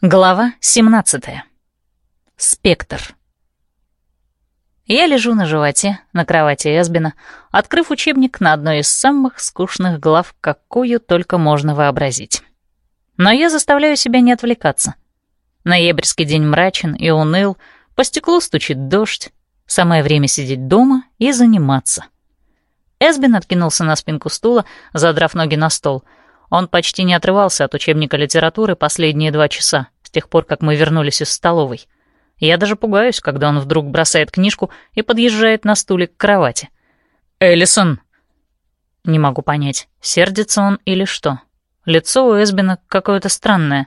Глава 17. Спектр. Я лежу на животе на кровати Эсбина, открыв учебник на одной из самых скучных глав, какую только можно вообразить. Но я заставляю себя не отвлекаться. Ноябрьский день мрачен и уныл, по стеклу стучит дождь, самое время сидеть дома и заниматься. Эсбин откинулся на спинку стула, задрав ноги на стол — он почти не отрывался от учебника литературы последние два часа, с тех пор, как мы вернулись из столовой. Я даже пугаюсь, когда он вдруг бросает книжку и подъезжает на стуле к кровати. «Эллисон!» Не могу понять, сердится он или что. Лицо у Эсбина какое-то странное.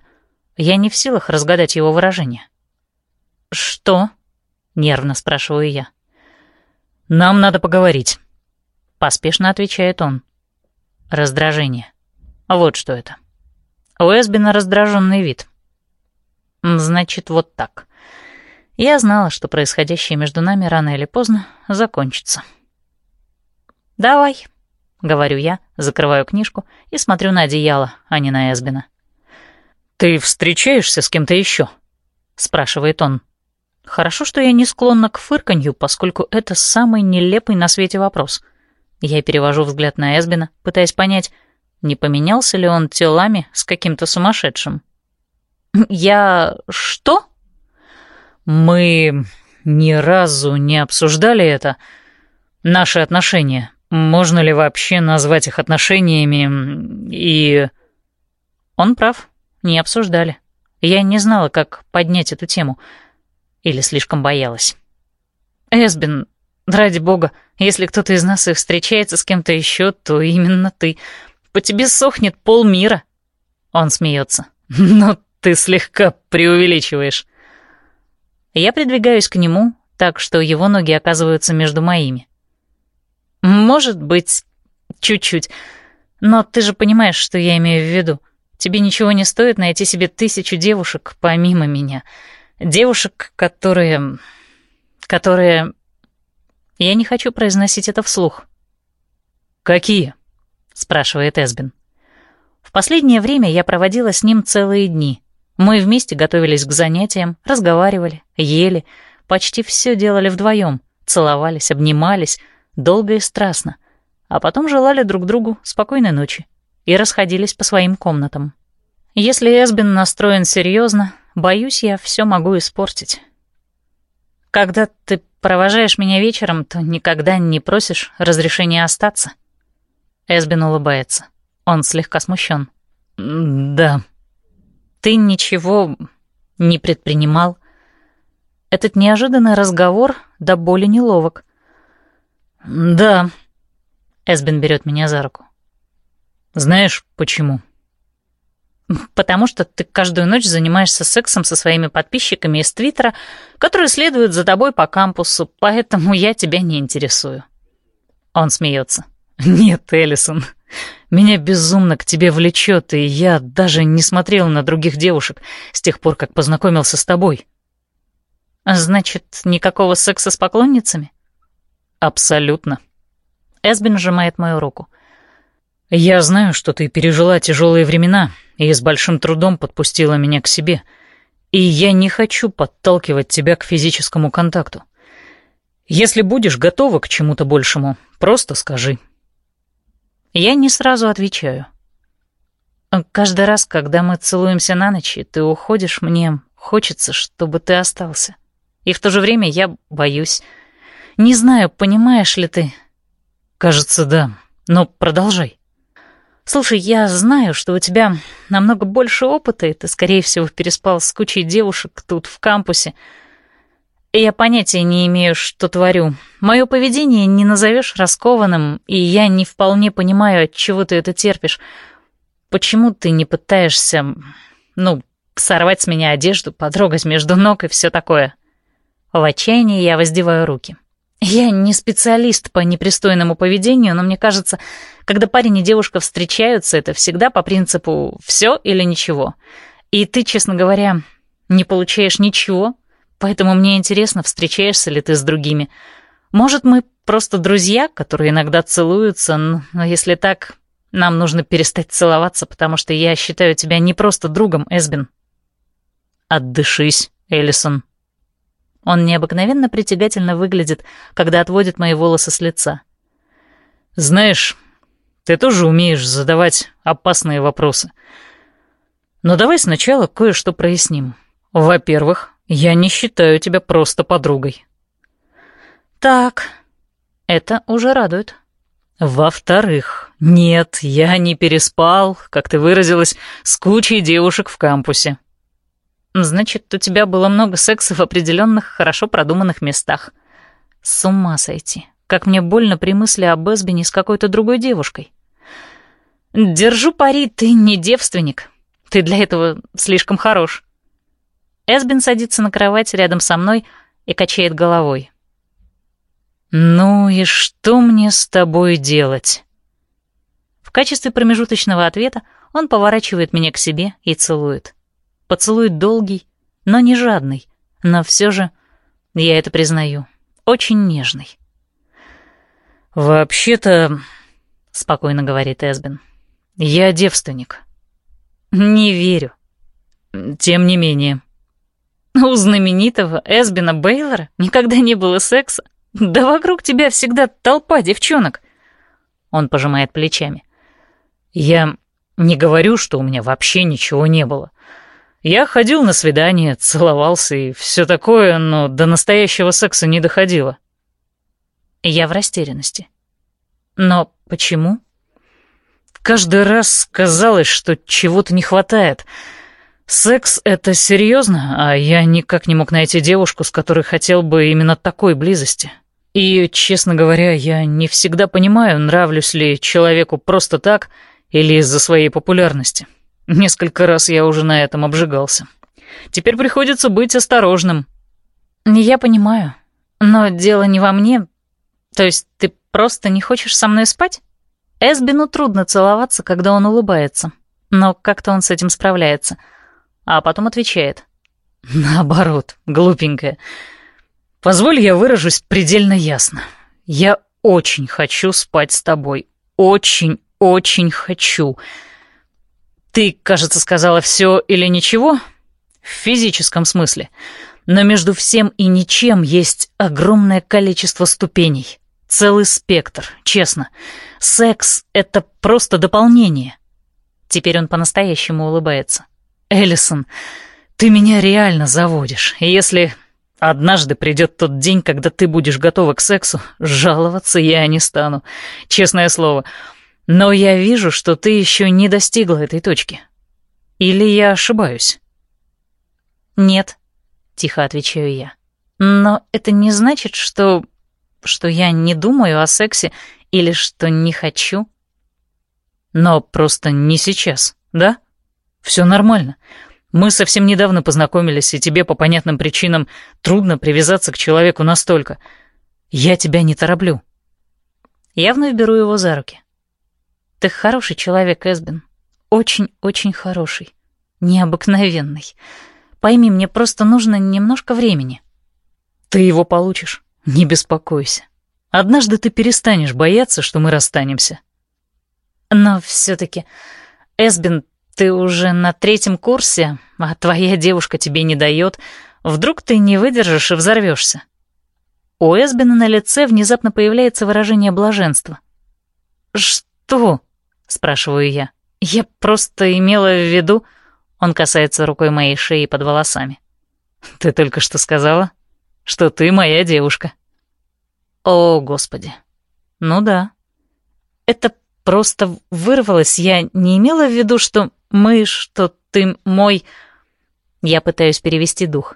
Я не в силах разгадать его выражение. «Что?» — нервно спрашиваю я. «Нам надо поговорить», — поспешно отвечает он. Раздражение. Вот что это. У Эсбина раздраженный вид. Значит, вот так. Я знала, что происходящее между нами рано или поздно закончится. «Давай», — говорю я, закрываю книжку и смотрю на одеяло, а не на Эсбина. «Ты встречаешься с кем-то еще?» — спрашивает он. Хорошо, что я не склонна к фырканью, поскольку это самый нелепый на свете вопрос. Я перевожу взгляд на Эсбина, пытаясь понять, не поменялся ли он телами с каким-то сумасшедшим. «Я... что?» «Мы ни разу не обсуждали это. Наши отношения. Можно ли вообще назвать их отношениями? И...» Он прав, не обсуждали. Я не знала, как поднять эту тему. Или слишком боялась. «Эсбин, ради бога, если кто-то из нас и встречается с кем-то еще, то именно ты. По тебе сохнет полмира. Он смеется. Но ты слегка преувеличиваешь. Я придвигаюсь к нему, так что его ноги оказываются между моими. Может быть, чуть-чуть. Но ты же понимаешь, что я имею в виду. Тебе ничего не стоит найти себе тысячу девушек помимо меня. Девушек, которые... которые... Я не хочу произносить это вслух. «Какие?» — спрашивает Эсбин. В последнее время я проводила с ним целые дни. Мы вместе готовились к занятиям, разговаривали, ели, почти все делали вдвоем, целовались, обнимались, долго и страстно, а потом желали друг другу спокойной ночи и расходились по своим комнатам. Если Эсбин настроен серьезно, боюсь, я все могу испортить. Когда ты провожаешь меня вечером, то никогда не просишь разрешения остаться. Эсбин улыбается. Он слегка смущен. «Да». «Ты ничего не предпринимал?» Этот неожиданный разговор до боли неловок. «Да». Эсбин берет меня за руку. «Знаешь, почему?» «Потому что ты каждую ночь занимаешься сексом со своими подписчиками из Твиттера, которые следуют за тобой по кампусу, поэтому я тебя не интересую». Он смеется. «Нет, Эллисон, меня безумно к тебе влечет, и я даже не смотрел на других девушек с тех пор, как познакомился с тобой». «Значит, никакого секса с поклонницами?» «Абсолютно». Эсбин сжимает мою руку. «Я знаю, что ты пережила тяжелые времена и с большим трудом подпустила меня к себе, и я не хочу подталкивать тебя к физическому контакту. Если будешь готова к чему-то большему, просто скажи». Я не сразу отвечаю. Каждый раз, когда мы целуемся на ночь, ты уходишь, мне хочется, чтобы ты остался. И в то же время я боюсь. Не знаю, понимаешь ли ты. Кажется, да. Но продолжай. Слушай, я знаю, что у тебя намного больше опыта, и ты, скорее всего, переспал с кучей девушек тут, в кампусе. Я понятия не имею, что творю. Мое поведение не назовешь раскованным, и я не вполне понимаю, от чего ты это терпишь. Почему ты не пытаешься, ну, сорвать с меня одежду, потрогать между ног и все такое? В отчаянии я воздеваю руки. Я не специалист по непристойному поведению, но мне кажется, когда парень и девушка встречаются, это всегда по принципу «все или ничего». И ты, честно говоря, не получаешь ничего, Поэтому мне интересно, встречаешься ли ты с другими. Может, мы просто друзья, которые иногда целуются, но если так, нам нужно перестать целоваться, потому что я считаю тебя не просто другом, Эсбин. Отдышись, Эллисон. Он необыкновенно притягательно выглядит, когда отводит мои волосы с лица. Знаешь, ты тоже умеешь задавать опасные вопросы. Но давай сначала кое-что проясним. Во-первых, я не считаю тебя просто подругой. Так, это уже радует. Во-вторых, нет, я не переспал, как ты выразилась, с кучей девушек в кампусе. Значит, у тебя было много секса в определенных, хорошо продуманных местах. С ума сойти. Как мне больно при мысли об Эсбине с какой-то другой девушкой. Держу пари, ты не девственник. Ты для этого слишком хорош. Эсбин садится на кровать рядом со мной и качает головой. «Ну и что мне с тобой делать?» В качестве промежуточного ответа он поворачивает меня к себе и целует. Поцелуй долгий, но не жадный, но все же, я это признаю, очень нежный. «Вообще-то», — спокойно говорит Эсбин, — «я девственник». «Не верю». «Тем не менее». «У знаменитого Эсбина Бейлора никогда не было секса. Да вокруг тебя всегда толпа девчонок». Он пожимает плечами. «Я не говорю, что у меня вообще ничего не было. Я ходил на свидание, целовался и все такое, но до настоящего секса не доходило. Я в растерянности. Но почему? Каждый раз казалось, что чего-то не хватает. Секс — это серьезно, а я никак не мог найти девушку, с которой хотел бы именно такой близости. И, честно говоря, я не всегда понимаю, нравлюсь ли человеку просто так или из-за своей популярности. Несколько раз я уже на этом обжигался. Теперь приходится быть осторожным. Я понимаю, но дело не во мне. То есть ты просто не хочешь со мной спать? Эсбину трудно целоваться, когда он улыбается. Но как-то он с этим справляется. А потом отвечает. Наоборот, глупенькая. Позволь я выражусь предельно ясно. Я очень хочу спать с тобой. Очень, очень хочу. Ты, кажется, сказала все или ничего? В физическом смысле. Но между всем и ничем есть огромное количество ступеней. Целый спектр, честно. Секс — это просто дополнение. Теперь он по-настоящему улыбается. Эллисон, ты меня реально заводишь. И если однажды придет тот день, когда ты будешь готова к сексу, жаловаться я не стану. Честное слово — но я вижу, что ты еще не достигла этой точки. Или я ошибаюсь? Нет, тихо отвечаю я. Но это не значит, что... что я не думаю о сексе или что не хочу. Но просто не сейчас, да? Все нормально. Мы совсем недавно познакомились, и тебе по понятным причинам трудно привязаться к человеку настолько. Я тебя не тороплю. Я вновь беру его за руки. Ты хороший человек, Эсбин. Очень-очень хороший. Необыкновенный. Пойми, мне просто нужно немножко времени. Ты его получишь. Не беспокойся. Однажды ты перестанешь бояться, что мы расстанемся. Но все-таки, Эсбин, ты уже на третьем курсе, а твоя девушка тебе не дает. Вдруг ты не выдержишь и взорвешься. У Эсбина на лице внезапно появляется выражение блаженства. «Что?» спрашиваю я. Я просто имела в виду... Он касается рукой моей шеи под волосами. Ты только что сказала, что ты моя девушка. О, Господи. Ну да. Это просто вырвалось. Я не имела в виду, что мы, что ты мой... Я пытаюсь перевести дух.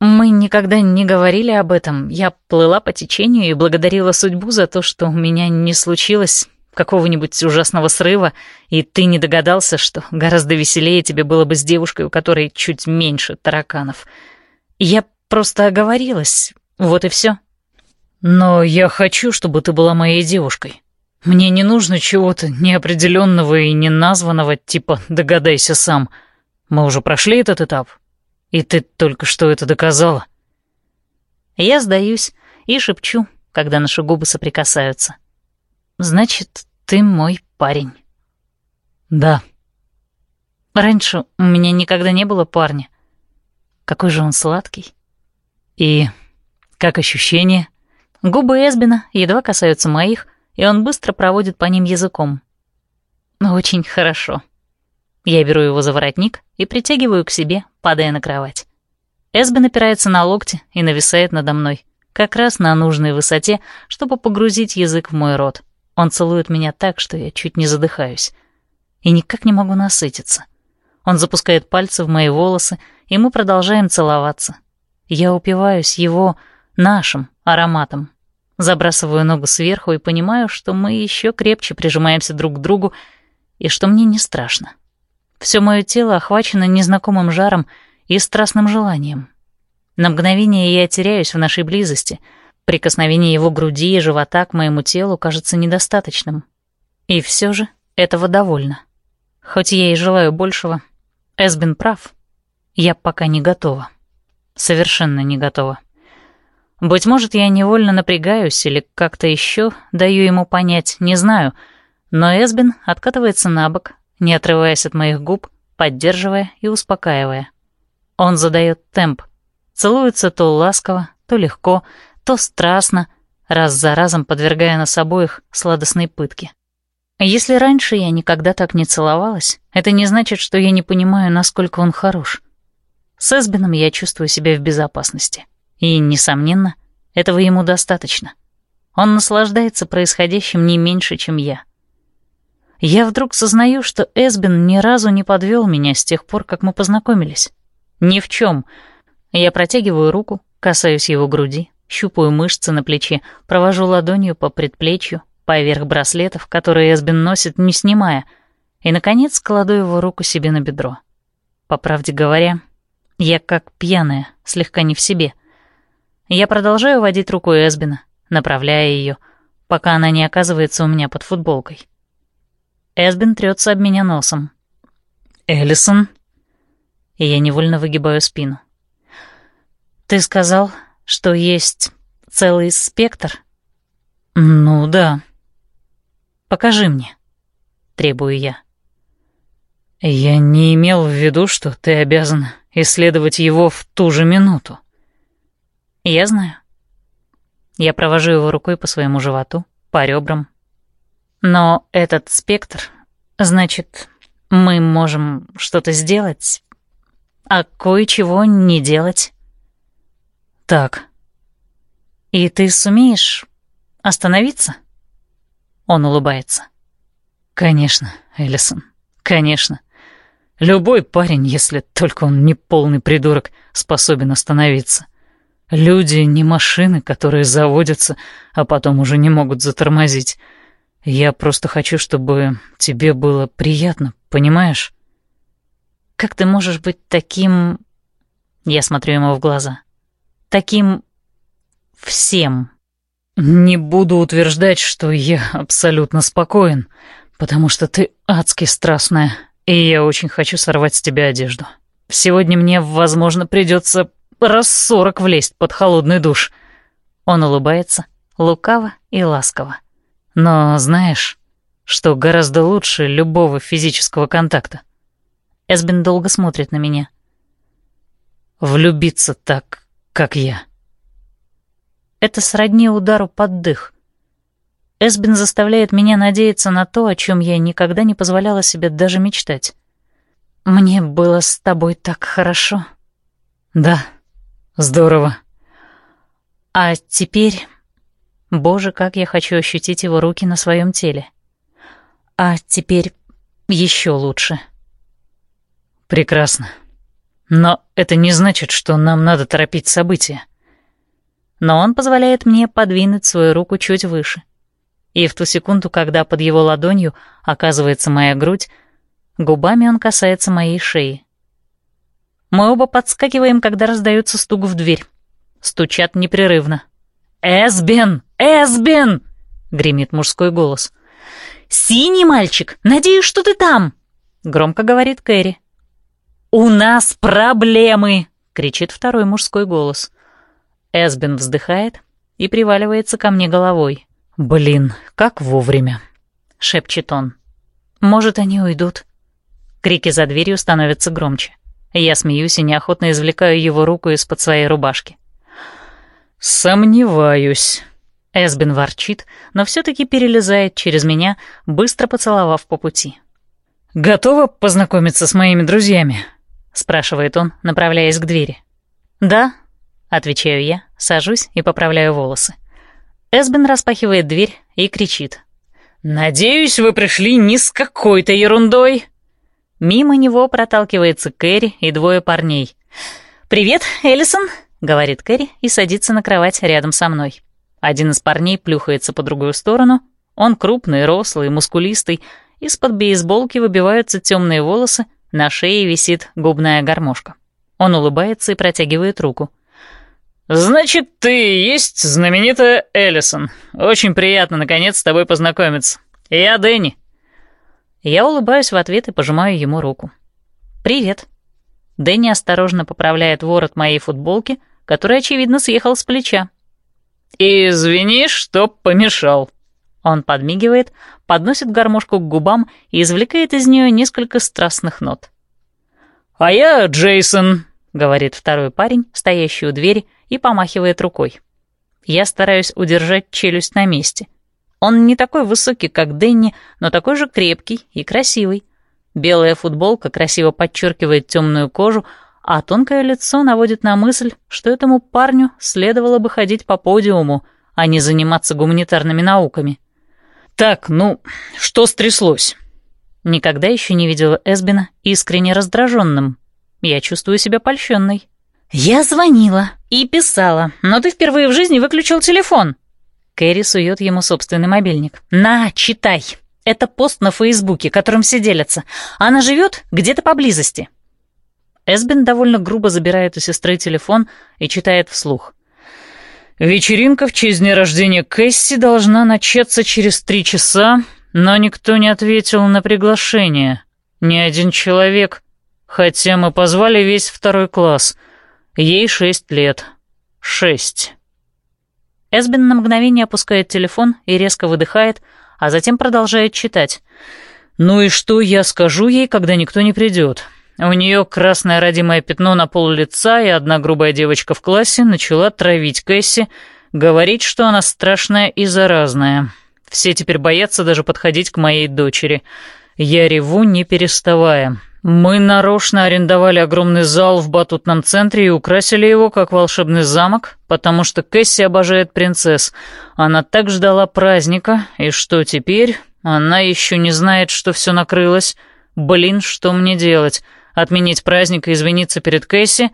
Мы никогда не говорили об этом. Я плыла по течению и благодарила судьбу за то, что у меня не случилось какого-нибудь ужасного срыва, и ты не догадался, что гораздо веселее тебе было бы с девушкой, у которой чуть меньше тараканов. Я просто оговорилась, вот и все. Но я хочу, чтобы ты была моей девушкой. Мне не нужно чего-то неопределенного и неназванного, типа «догадайся сам». Мы уже прошли этот этап, и ты только что это доказала. Я сдаюсь и шепчу, когда наши губы соприкасаются. Значит, ты мой парень. Да. Раньше у меня никогда не было парня. Какой же он сладкий. И как ощущение? Губы Эсбина едва касаются моих, и он быстро проводит по ним языком. Очень хорошо. Я беру его за воротник и притягиваю к себе, падая на кровать. Эсбин опирается на локти и нависает надо мной, как раз на нужной высоте, чтобы погрузить язык в мой рот. Он целует меня так, что я чуть не задыхаюсь. И никак не могу насытиться. Он запускает пальцы в мои волосы, и мы продолжаем целоваться. Я упиваюсь его, нашим, ароматом. Забрасываю ногу сверху и понимаю, что мы еще крепче прижимаемся друг к другу, и что мне не страшно. Все мое тело охвачено незнакомым жаром и страстным желанием. На мгновение я теряюсь в нашей близости. Прикосновение его груди и живота к моему телу кажется недостаточным. И все же этого довольно. Хоть я и желаю большего, Эсбин прав. Я пока не готова. Совершенно не готова. Быть может, я невольно напрягаюсь или как-то еще даю ему понять, не знаю, но Эсбин откатывается на бок, не отрываясь от моих губ, поддерживая и успокаивая. Он задает темп, целуется то ласково, то легко, то страстно, раз за разом подвергая нас обоих сладостной пытке. Если раньше я никогда так не целовалась, это не значит, что я не понимаю, насколько он хорош. С Эсбином я чувствую себя в безопасности. И, несомненно, этого ему достаточно. Он наслаждается происходящим не меньше, чем я. Я вдруг сознаю, что Эсбин ни разу не подвел меня с тех пор, как мы познакомились. Ни в чем. Я протягиваю руку, касаюсь его груди, щупаю мышцы на плече, провожу ладонью по предплечью, поверх браслетов, которые Эсбин носит, не снимая, и, наконец, кладу его руку себе на бедро. По правде говоря, я как пьяная, слегка не в себе. Я продолжаю водить рукой Эсбина, направляя ее, пока она не оказывается у меня под футболкой. Эсбин трется об меня носом. «Эллисон?» И я невольно выгибаю спину. «Ты сказал, что есть целый спектр?» «Ну да», Покажи мне», — требую я. «Я не имел в виду, что ты обязан исследовать его в ту же минуту». «Я знаю». Я провожу его рукой по своему животу, по ребрам. Но этот спектр, значит, мы можем что-то сделать, а кое-чего не делать. Так. И ты сумеешь остановиться? Он улыбается. «Конечно, Эллисон, конечно. Любой парень, если только он не полный придурок, способен остановиться. Люди не машины, которые заводятся, а потом уже не могут затормозить. Я просто хочу, чтобы тебе было приятно, понимаешь? Как ты можешь быть таким... Я смотрю ему в глаза. Таким... всем. «Не буду утверждать, что я абсолютно спокоен, потому что ты адски страстная, и я очень хочу сорвать с тебя одежду. Сегодня мне, возможно, придется раз сорок влезть под холодный душ». Он улыбается, лукаво и ласково. «Но знаешь, что гораздо лучше любого физического контакта?» Эсбин долго смотрит на меня. «Влюбиться так, как я». Это сродни удару под дых. Эсбин заставляет меня надеяться на то, о чем я никогда не позволяла себе даже мечтать. «Мне было с тобой так хорошо». «Да, здорово». «А теперь...» Боже, как я хочу ощутить его руки на своем теле. А теперь еще лучше. Прекрасно. Но это не значит, что нам надо торопить события но он позволяет мне подвинуть свою руку чуть выше. И в ту секунду, когда под его ладонью оказывается моя грудь, губами он касается моей шеи. Мы оба подскакиваем, когда раздается стук в дверь. Стучат непрерывно. «Эсбен! Эсбен!» — гремит мужской голос. «Синий мальчик! Надеюсь, что ты там!» — громко говорит Кэрри. «У нас проблемы!» — кричит второй мужской голос. Эсбин вздыхает и приваливается ко мне головой. «Блин, как вовремя!» — шепчет он. «Может, они уйдут?» Крики за дверью становятся громче. Я смеюсь и неохотно извлекаю его руку из-под своей рубашки. «Сомневаюсь». Эсбин ворчит, но все-таки перелезает через меня, быстро поцеловав по пути. «Готова познакомиться с моими друзьями?» — спрашивает он, направляясь к двери. «Да», — отвечаю я, сажусь и поправляю волосы. Эсбин распахивает дверь и кричит. «Надеюсь, вы пришли не с какой-то ерундой!» Мимо него проталкивается Кэрри и двое парней. «Привет, Эллисон!» — говорит Кэрри и садится на кровать рядом со мной. Один из парней плюхается по другую сторону. Он крупный, рослый, мускулистый. Из-под бейсболки выбиваются темные волосы, на шее висит губная гармошка. Он улыбается и протягивает руку. «Значит, ты есть знаменитая Эллисон. Очень приятно, наконец, с тобой познакомиться. Я Дэнни». Я улыбаюсь в ответ и пожимаю ему руку. «Привет». Дэнни осторожно поправляет ворот моей футболки, который, очевидно, съехал с плеча. «Извини, что помешал». Он подмигивает, подносит гармошку к губам и извлекает из нее несколько страстных нот. «А я Джейсон», — говорит второй парень, стоящий у двери, и помахивает рукой. Я стараюсь удержать челюсть на месте. Он не такой высокий, как Дэнни, но такой же крепкий и красивый. Белая футболка красиво подчеркивает темную кожу, а тонкое лицо наводит на мысль, что этому парню следовало бы ходить по подиуму, а не заниматься гуманитарными науками. «Так, ну, что стряслось?» Никогда еще не видела Эсбина искренне раздраженным. Я чувствую себя польщенной. «Я звонила и писала, но ты впервые в жизни выключил телефон». Кэрри сует ему собственный мобильник. «На, читай. Это пост на Фейсбуке, которым все делятся. Она живет где-то поблизости». Эсбин довольно грубо забирает у сестры телефон и читает вслух. «Вечеринка в честь дня рождения Кэсси должна начаться через три часа, но никто не ответил на приглашение. Ни один человек, хотя мы позвали весь второй класс. Ей шесть лет. Шесть». Эсбин на мгновение опускает телефон и резко выдыхает, а затем продолжает читать. «Ну и что я скажу ей, когда никто не придет?» У нее красное родимое пятно на пол лица, и одна грубая девочка в классе начала травить Кэсси, говорить, что она страшная и заразная. Все теперь боятся даже подходить к моей дочери. Я реву, не переставая. Мы нарочно арендовали огромный зал в батутном центре и украсили его как волшебный замок, потому что Кэсси обожает принцесс. Она так ждала праздника, и что теперь? Она еще не знает, что все накрылось. Блин, что мне делать? Отменить праздник и извиниться перед Кэсси?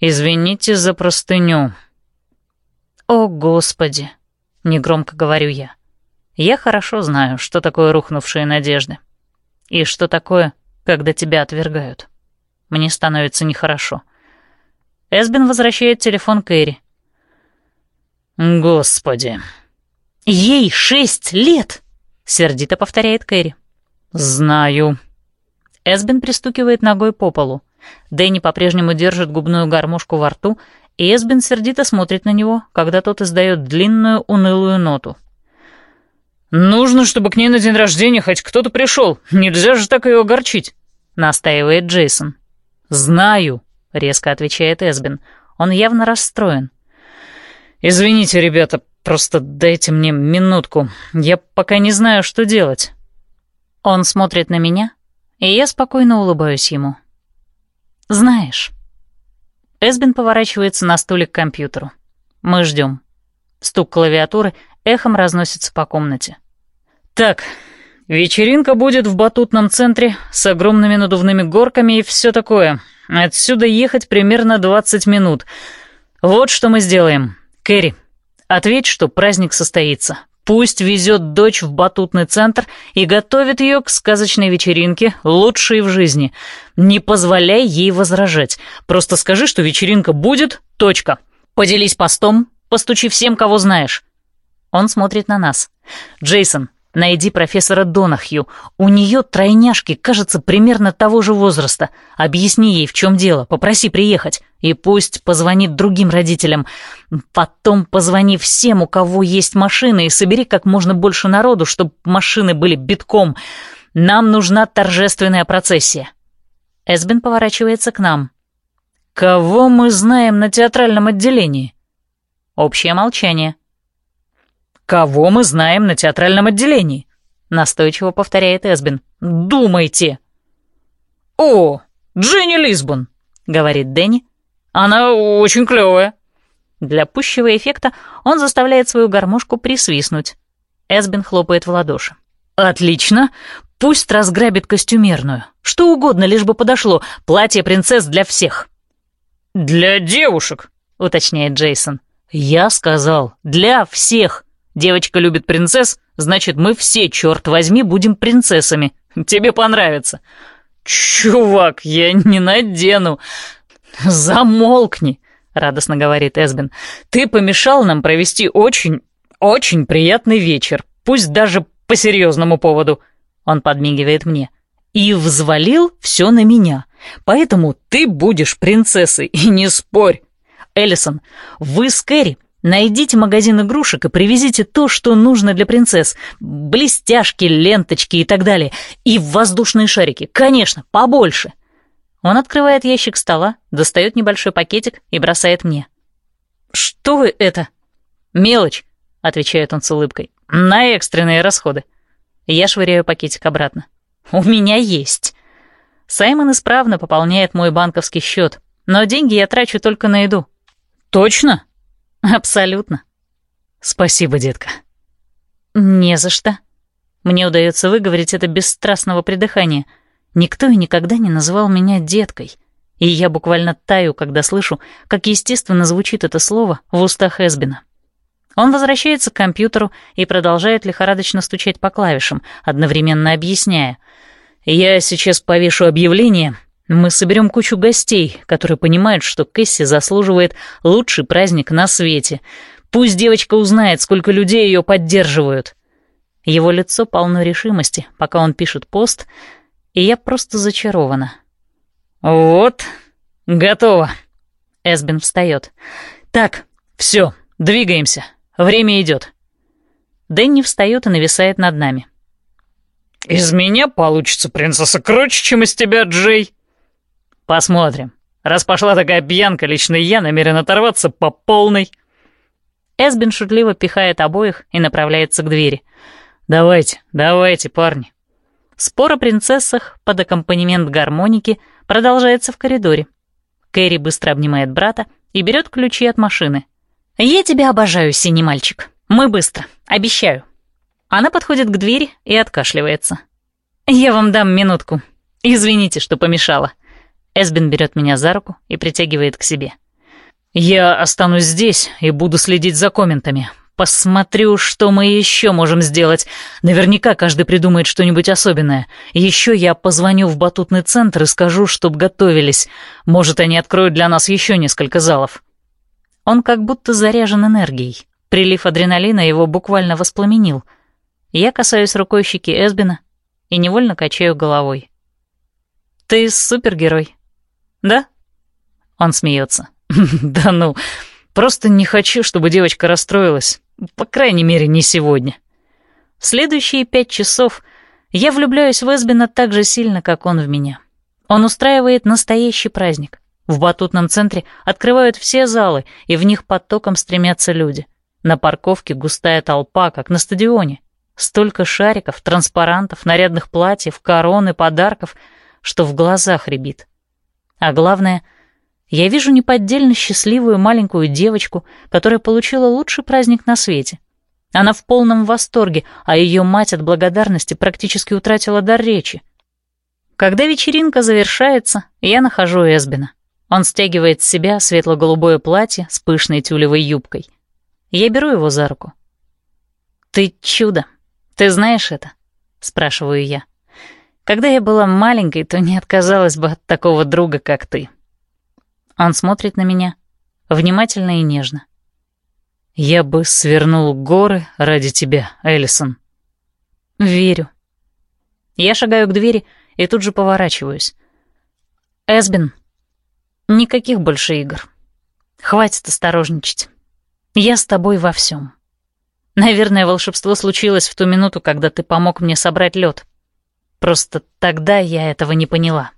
Извините за простыню. О, Господи! Негромко говорю я. Я хорошо знаю, что такое рухнувшие надежды. И что такое, когда тебя отвергают. Мне становится нехорошо. Эсбин возвращает телефон Кэрри. «Господи!» «Ей шесть лет!» — сердито повторяет Кэрри. «Знаю», Эсбин пристукивает ногой по полу. Дэнни по-прежнему держит губную гармошку во рту, и Эсбин сердито смотрит на него, когда тот издает длинную унылую ноту. «Нужно, чтобы к ней на день рождения хоть кто-то пришел. Нельзя же так ее огорчить», — настаивает Джейсон. «Знаю», — резко отвечает Эсбин. Он явно расстроен. «Извините, ребята, просто дайте мне минутку. Я пока не знаю, что делать». Он смотрит на меня, и я спокойно улыбаюсь ему. «Знаешь...» Эсбин поворачивается на стуле к компьютеру. Мы ждем. Стук клавиатуры эхом разносится по комнате. «Так, вечеринка будет в батутном центре с огромными надувными горками и все такое. Отсюда ехать примерно 20 минут. Вот что мы сделаем. Кэрри, ответь, что праздник состоится. Пусть везет дочь в батутный центр и готовит ее к сказочной вечеринке, лучшей в жизни. Не позволяй ей возражать. Просто скажи, что вечеринка будет, точка. Поделись постом, постучи всем, кого знаешь. Он смотрит на нас. Джейсон, Найди профессора Донахью. У нее тройняшки, кажется, примерно того же возраста. Объясни ей, в чем дело, попроси приехать. И пусть позвонит другим родителям. Потом позвони всем, у кого есть машины, и собери как можно больше народу, чтобы машины были битком. Нам нужна торжественная процессия. Эсбин поворачивается к нам. Кого мы знаем на театральном отделении? Общее молчание. Кого мы знаем на театральном отделении? Настойчиво повторяет Эсбин. Думайте. О, Дженни Лисбон, говорит Дэнни. Она очень клевая. Для пущего эффекта он заставляет свою гармошку присвистнуть. Эсбин хлопает в ладоши. «Отлично! Пусть разграбит костюмерную. Что угодно, лишь бы подошло. Платье принцесс для всех». «Для девушек», — уточняет Джейсон. «Я сказал, для всех. Девочка любит принцесс, значит, мы все, черт возьми, будем принцессами. Тебе понравится». «Чувак, я не надену». «Замолкни», — радостно говорит Эсбин. «Ты помешал нам провести очень, очень приятный вечер, пусть даже по серьезному поводу». Он подмигивает мне. «И взвалил все на меня. Поэтому ты будешь принцессой, и не спорь. Эллисон, вы с Кэрри найдите магазин игрушек и привезите то, что нужно для принцесс. Блестяшки, ленточки и так далее. И воздушные шарики, конечно, побольше». Он открывает ящик стола, достает небольшой пакетик и бросает мне. «Что это?» «Мелочь», — отвечает он с улыбкой. «На экстренные расходы». Я швыряю пакетик обратно. «У меня есть». Саймон исправно пополняет мой банковский счет, но деньги я трачу только на еду. «Точно?» «Абсолютно». «Спасибо, детка». «Не за что». Мне удается выговорить это без страстного придыхания — Никто и никогда не называл меня деткой. И я буквально таю, когда слышу, как естественно звучит это слово в устах Эсбина. Он возвращается к компьютеру и продолжает лихорадочно стучать по клавишам, одновременно объясняя. «Я сейчас повешу объявление. Мы соберем кучу гостей, которые понимают, что Кэсси заслуживает лучший праздник на свете. Пусть девочка узнает, сколько людей ее поддерживают». Его лицо полно решимости, пока он пишет пост — и я просто зачарована. «Вот, готово». Эсбин встает. «Так, все, двигаемся. Время идет». Дэнни встает и нависает над нами. «Из меня получится принцесса круче, чем из тебя, Джей». «Посмотрим. Раз пошла такая пьянка, лично я намерен оторваться по полной». Эсбин шутливо пихает обоих и направляется к двери. «Давайте, давайте, парни». Спор о принцессах под аккомпанемент гармоники продолжается в коридоре. Кэрри быстро обнимает брата и берет ключи от машины. «Я тебя обожаю, синий мальчик. Мы быстро, обещаю». Она подходит к двери и откашливается. «Я вам дам минутку. Извините, что помешала». Эсбин берет меня за руку и притягивает к себе. «Я останусь здесь и буду следить за комментами. Посмотрю, что мы еще можем сделать. Наверняка каждый придумает что-нибудь особенное. Еще я позвоню в батутный центр и скажу, чтоб готовились. Может, они откроют для нас еще несколько залов». Он как будто заряжен энергией. Прилив адреналина его буквально воспламенил. Я касаюсь рукой щеки Эсбина и невольно качаю головой. «Ты супергерой, да?» Он смеется. «Да ну, просто не хочу, чтобы девочка расстроилась. По крайней мере, не сегодня. В следующие пять часов я влюбляюсь в Эсбина так же сильно, как он в меня. Он устраивает настоящий праздник. В батутном центре открывают все залы, и в них потоком стремятся люди. На парковке густая толпа, как на стадионе. Столько шариков, транспарантов, нарядных платьев, корон и подарков, что в глазах рябит. А главное — я вижу неподдельно счастливую маленькую девочку, которая получила лучший праздник на свете. Она в полном восторге, а ее мать от благодарности практически утратила дар речи. Когда вечеринка завершается, я нахожу Эсбина. Он стягивает с себя светло-голубое платье с пышной тюлевой юбкой. Я беру его за руку. «Ты чудо. Ты знаешь это?» — спрашиваю я. «Когда я была маленькой, то не отказалась бы от такого друга, как ты». Он смотрит на меня внимательно и нежно. «Я бы свернул горы ради тебя, Эллисон». «Верю». Я шагаю к двери и тут же поворачиваюсь. «Эсбин, никаких больше игр. Хватит осторожничать. Я с тобой во всем. Наверное, волшебство случилось в ту минуту, когда ты помог мне собрать лед. Просто тогда я этого не поняла».